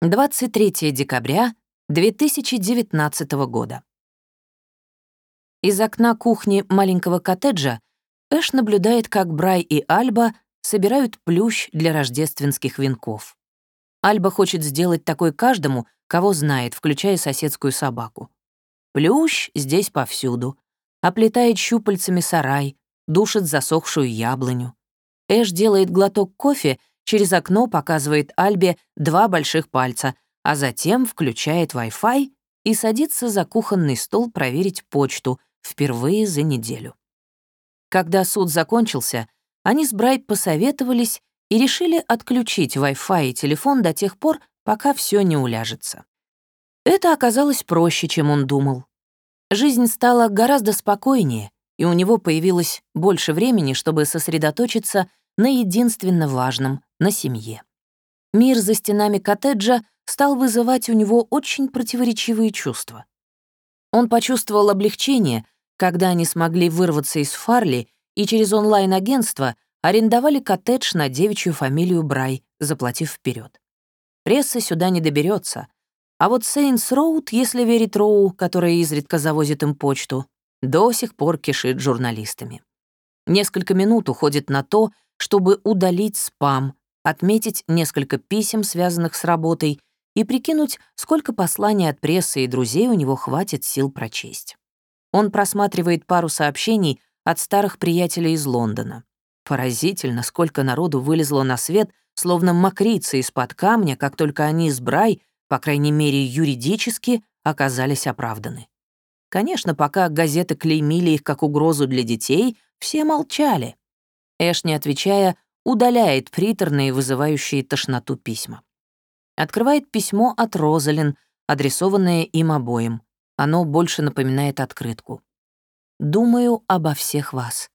23 декабря 2019 года. Из окна кухни маленького коттеджа Эш наблюдает, как Брай и Альба собирают плющ для рождественских венков. Альба хочет сделать такой каждому, кого знает, включая соседскую собаку. Плющ здесь повсюду. Оплетает щупальцами сарай, душит засохшую яблоню. Эш делает глоток кофе через окно показывает Альбе два больших пальца, а затем включает Wi-Fi и садится за кухонный стол проверить почту впервые за неделю. Когда суд закончился, они с Брайт посоветовались и решили отключить Wi-Fi и телефон до тех пор, пока все не уляжется. Это оказалось проще, чем он думал. Жизнь стала гораздо спокойнее, и у него появилось больше времени, чтобы сосредоточиться на единственно важном — на семье. Мир за стенами коттеджа стал вызывать у него очень противоречивые чувства. Он почувствовал облегчение, когда они смогли вырваться из Фарли и через онлайн-агентство арендовали коттедж на девичью фамилию Брай, заплатив вперед. Пресса сюда не доберется, а вот Сейнс Роуд, если верить Роу, которая изредка завозит им почту, до сих пор кишит журналистами. Несколько минут уходит на то, чтобы удалить спам, отметить несколько писем, связанных с работой, и прикинуть, сколько посланий от прессы и друзей у него хватит сил прочесть. Он просматривает пару сообщений от старых приятелей из Лондона. Поразительно, сколько народу вылезло на свет, словно мокрицы из-под камня, как только они с Брай, по крайней мере юридически, оказались оправданы. Конечно, пока газеты клеймили их как угрозу для детей, все молчали. Эш, не отвечая, удаляет приторные, вызывающие тошноту письма. Открывает письмо от Розалин, адресованное им обоим. Оно больше напоминает открытку. «Думаю обо всех вас.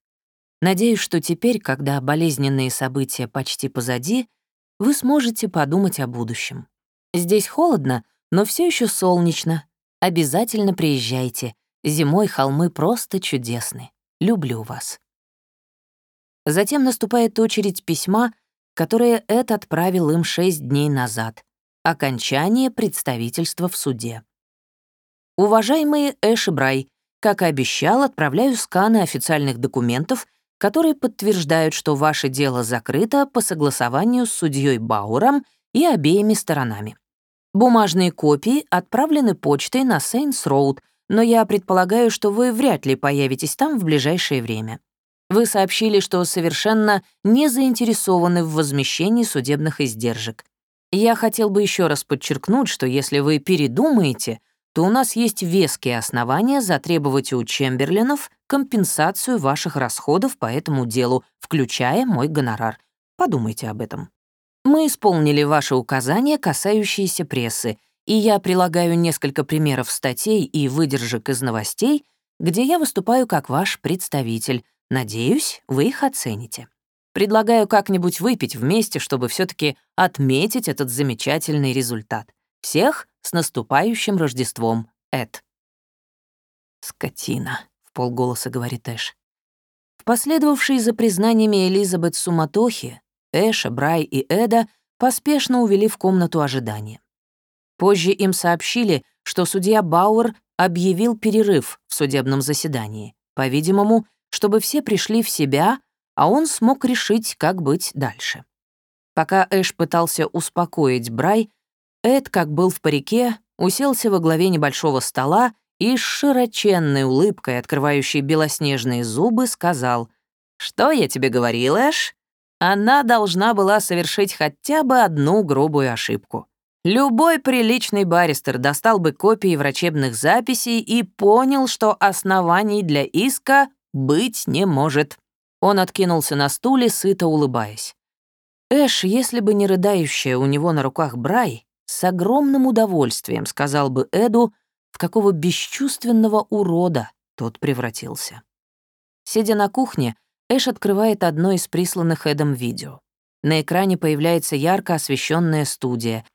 Надеюсь, что теперь, когда болезненные события почти позади, вы сможете подумать о будущем. Здесь холодно, но все еще солнечно. Обязательно приезжайте. Зимой холмы просто чудесны. Люблю вас. Затем наступает очередь письма, которое Эд отправил им шесть дней назад. Окончание представительства в суде. Уважаемые Эш и Брай, как и обещал, отправляю сканы официальных документов, которые подтверждают, что ваше дело закрыто по согласованию с судьей Бауром и обеими сторонами. Бумажные копии отправлены почтой на Сейнс-Роуд, но я предполагаю, что вы вряд ли появитесь там в ближайшее время. Вы сообщили, что совершенно не заинтересованы в возмещении судебных издержек. Я хотел бы еще раз подчеркнуть, что если вы передумаете, то у нас есть веские основания затребовать у Чемберлинов компенсацию ваших расходов по этому делу, включая мой гонорар. Подумайте об этом. Мы исполнили ваши указания, касающиеся прессы, и я прилагаю несколько примеров статей и выдержек из новостей, где я выступаю как ваш представитель, Надеюсь, вы их оцените. Предлагаю как-нибудь выпить вместе, чтобы все таки отметить этот замечательный результат. Всех с наступающим Рождеством, Эд. «Скотина», — в полголоса говорит Эш. В последовавшей за признаниями Элизабет суматохи, Эша, Брай и Эда поспешно увели в комнату ожидания. Позже им сообщили, что судья Бауэр объявил перерыв в судебном заседании. По-видимому, чтобы все пришли в себя, а он смог решить, как быть дальше. Пока Эш пытался успокоить Брай, Эд, как был в парике, уселся во главе небольшого стола и с широченной улыбкой, открывающей белоснежные зубы, сказал, «Что я тебе говорил, Эш? Она должна была совершить хотя бы одну грубую ошибку. Любой приличный баристер достал бы копии врачебных записей и понял, что оснований для иска быть не может». Он откинулся на стуле, сыто улыбаясь. Эш, если бы не рыдающая у него на руках Брай, с огромным удовольствием сказал бы Эду, в какого бесчувственного урода тот превратился. Сидя на кухне, Эш открывает одно из присланных Эдом видео. На экране появляется ярко освещенная студия.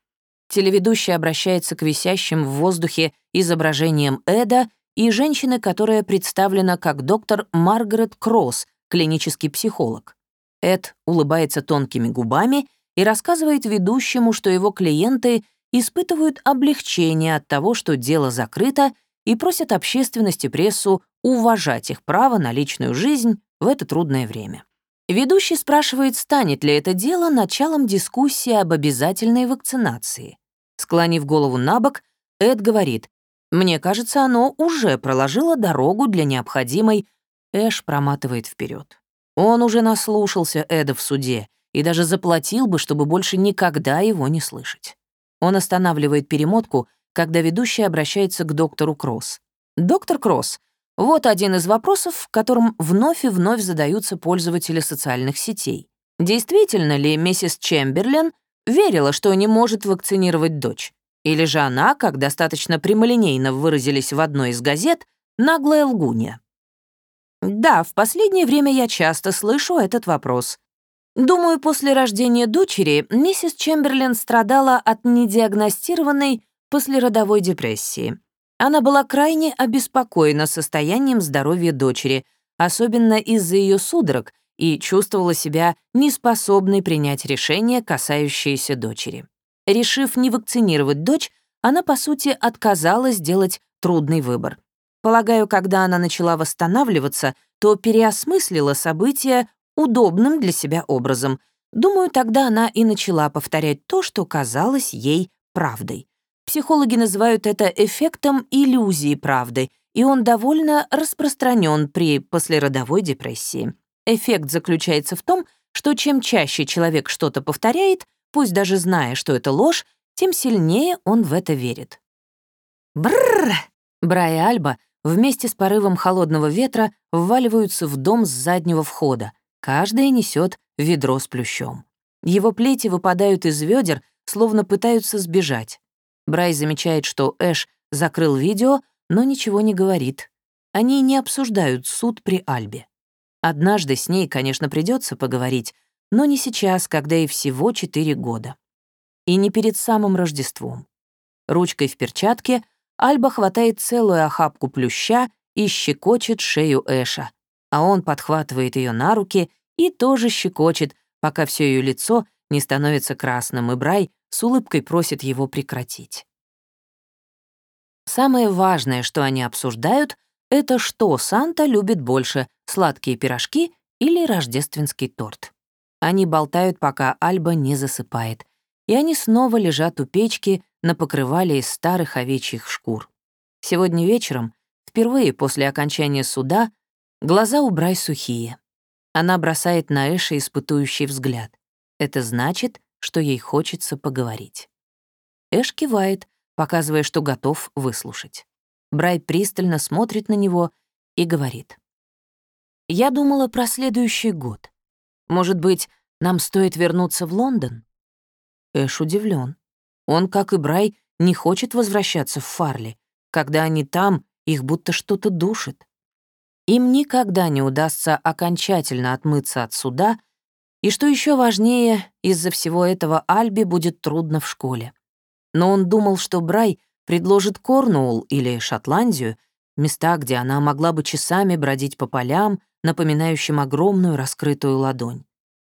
Телеведущий обращается к висящим в воздухе изображениям Эда и женщины, которая представлена как доктор Маргарет Кросс, клинический психолог. Эд улыбается тонкими губами и рассказывает ведущему, что его клиенты испытывают облегчение от того, что дело закрыто, и просят общественность и прессу уважать их право на личную жизнь в это трудное время. Ведущий спрашивает, станет ли это дело началом дискуссии об обязательной вакцинации. Склонив голову на бок, Эд говорит, «Мне кажется, оно уже проложило дорогу для необходимой...» Эш проматывает вперед. Он уже наслушался Эда в суде и даже заплатил бы, чтобы больше никогда его не слышать. Он останавливает перемотку, когда ведущий обращается к доктору Кросс. «Доктор Кросс, вот один из вопросов, которым вновь и вновь задаются пользователи социальных сетей. Действительно ли миссис Чемберлен верила, что не может вакцинировать дочь? Или же она, как достаточно прямолинейно выразились в одной из газет, наглая лгунья? Да, в последнее время я часто слышу этот вопрос. Думаю, после рождения дочери миссис Чемберлен страдала от недиагностированной послеродовой депрессии. Она была крайне обеспокоена состоянием здоровья дочери, особенно из-за ее судорог, и чувствовала себя неспособной принять решение, касающееся дочери. Решив не вакцинировать дочь, она, по сути, отказалась сделать трудный выбор. Полагаю, когда она начала восстанавливаться, то переосмыслила события удобным для себя образом. Думаю, тогда она и начала повторять то, что казалось ей правдой. Психологи называют это эффектом иллюзии правды, и он довольно распространен при послеродовой депрессии. Эффект заключается в том, что чем чаще человек что-то повторяет, пусть даже зная, что это ложь, тем сильнее он в это верит. Бррр! Брай и Альба вместе с порывом холодного ветра вваливаются в дом с заднего входа. Каждая несет ведро с плющом. Его плети выпадают из ведер, словно пытаются сбежать. Брай замечает, что Эш закрыл видео, но ничего не говорит. Они не обсуждают суд при Альбе. Однажды с ней, конечно, придется поговорить, но не сейчас, когда ей всего 4 года. И не перед самым Рождеством. Ручкой в перчатке Альба хватает целую охапку плюща и щекочет шею Эша, а он подхватывает ее на руки и тоже щекочет, пока все ее лицо не становится красным, и Брай с улыбкой просит его прекратить. Самое важное, что они обсуждают, это что Санта любит больше — сладкие пирожки или рождественский торт. Они болтают, пока Альба не засыпает, и они снова лежат у печки на покрывале из старых овечьих шкур. Сегодня вечером, впервые после окончания суда, глаза у Брай сухие. Она бросает на Эша испытующий взгляд. Это значит, что ей хочется поговорить. Эш кивает, показывая, что готов выслушать. Брай пристально смотрит на него и говорит. «Я думала про следующий год. Может быть, нам стоит вернуться в Лондон?» Эш удивлен. Он, как и Брай, не хочет возвращаться в Фарли. Когда они там, их будто что-то душит. Им никогда не удастся окончательно отмыться от суда — и что еще важнее, из-за всего этого Альби будет трудно в школе. Но он думал, что Брай предложит Корнуолл или Шотландию, места, где она могла бы часами бродить по полям, напоминающим огромную раскрытую ладонь.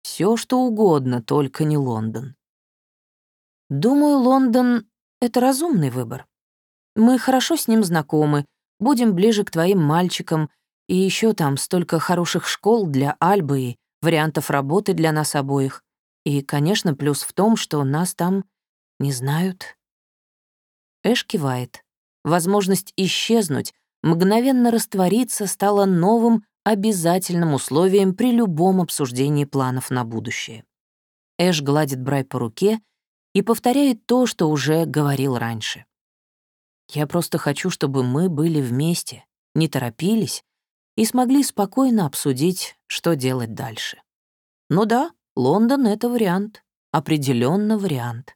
Все что угодно, только не Лондон. Думаю, Лондон — это разумный выбор. Мы хорошо с ним знакомы, будем ближе к твоим мальчикам, и еще там столько хороших школ для Альбы и вариантов работы для нас обоих. И, конечно, плюс в том, что нас там не знают. Эш кивает. Возможность исчезнуть, мгновенно раствориться стала новым обязательным условием при любом обсуждении планов на будущее. Эш гладит Брай по руке и повторяет то, что уже говорил раньше. «Я просто хочу, чтобы мы были вместе, не торопились и смогли спокойно обсудить, что делать дальше. Ну да, Лондон — это вариант, определенно вариант.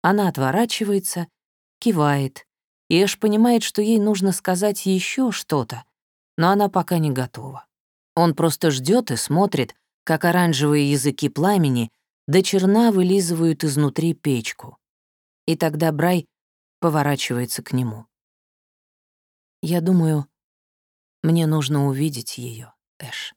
Она отворачивается, кивает, и Эш понимает, что ей нужно сказать еще что-то, но она пока не готова. Он просто ждет и смотрит, как оранжевые языки пламени до черна вылизывают изнутри печку. И тогда Брай поворачивается к нему. «Я думаю, мне нужно увидеть ее, Эш.